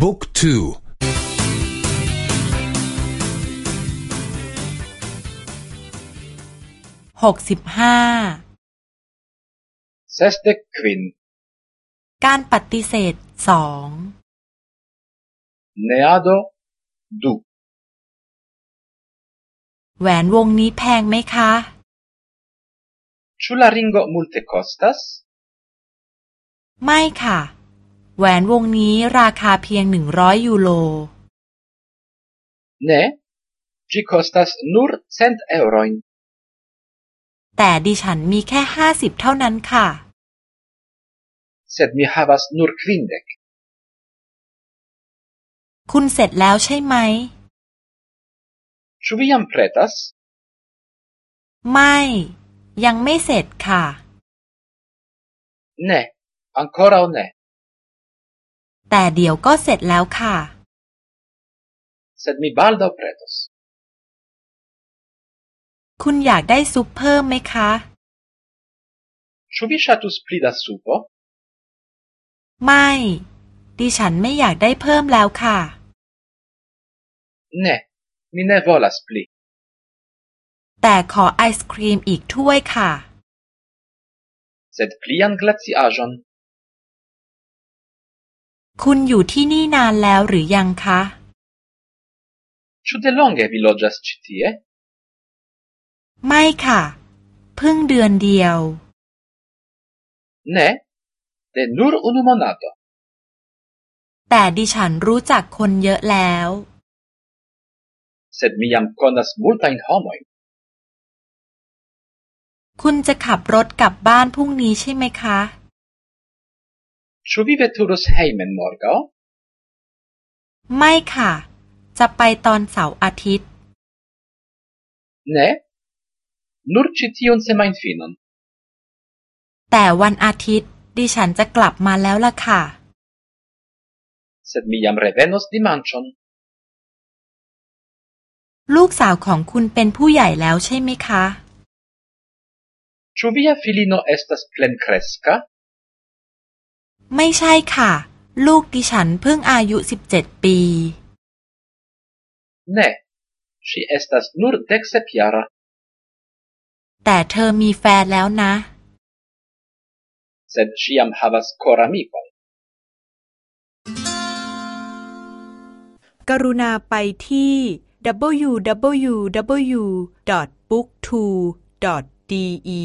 book2 หกสิบห้า Sesdek kvin การปฏิเสธสอง Neado du แหวนวงนี้แพงไหมคะ Ĉu la ringo multe kostas ไม่ค่ะ แหวนวงนี้ราคาเพียงหนึ่งร้อยยูโร Ne, ĝi kostas nur cent eŭrojn แต่ดิฉันมีแค่ห้าสิบเท่านั้นค่ะ sed mi havas nur kvindek คุณเสร็จแล้วใช่ไหม Ĉu vi jam pretas ไม่ ยังไม่เสร็จค่ะ Ne ancora ne แต่เดี๋ยวก็เสร็จแล้วค่ะ sed mi baldaŭ pretos คุณอยากได้ซุปเพิ่มไหมคะ Ĉu vi ŝatus pli da supo ไม่ ดิฉันไม่อยากได้เพิ่มแล้วค่ะ Ne mi ne volas pli แต่ขอไอศครีมอีกถ้วยค่ะ sed plian glaciaĵon คุณอยู่ที่นี่นานแล้วหรือยังคะ Ĉu delonge vi loĝas ĉi tie ไม่ค่ะ เพิ่งเดือนเดียว Ne de nur unu monato แต่ดิฉันรู้จักคนเยอะแล้ว sed mi jam konas multajn homojn คุณจะขับรถกลับบ้านพรุ่งนี้ใช่ไหมคะ Ĉu vi veturos hejmen morgaŭ ไม่ค่ะ จะไปตอนเสาร์อาทิตย์ Ne nur ĉi tiun semajnfinon แต่วันอาทิตย์ดิฉันจะกลับมาแล้วล่ะค่ะ sed mi jam revenos dimanĉon ลูกสาวของคุณเป็นผู้ใหญ่แล้วใช่ไหมคะ Ĉu via filino estas plenkreska ไม่ใช่ค่ะ ลูกดิฉันเพิ่งอายุสิบเจ็ดปี Ne ŝi estas nur deksepjara แต่เธอมีแฟนแล้วนะ sed ŝi jam havas koramikon กรุณาไปที่ www.booktwo.de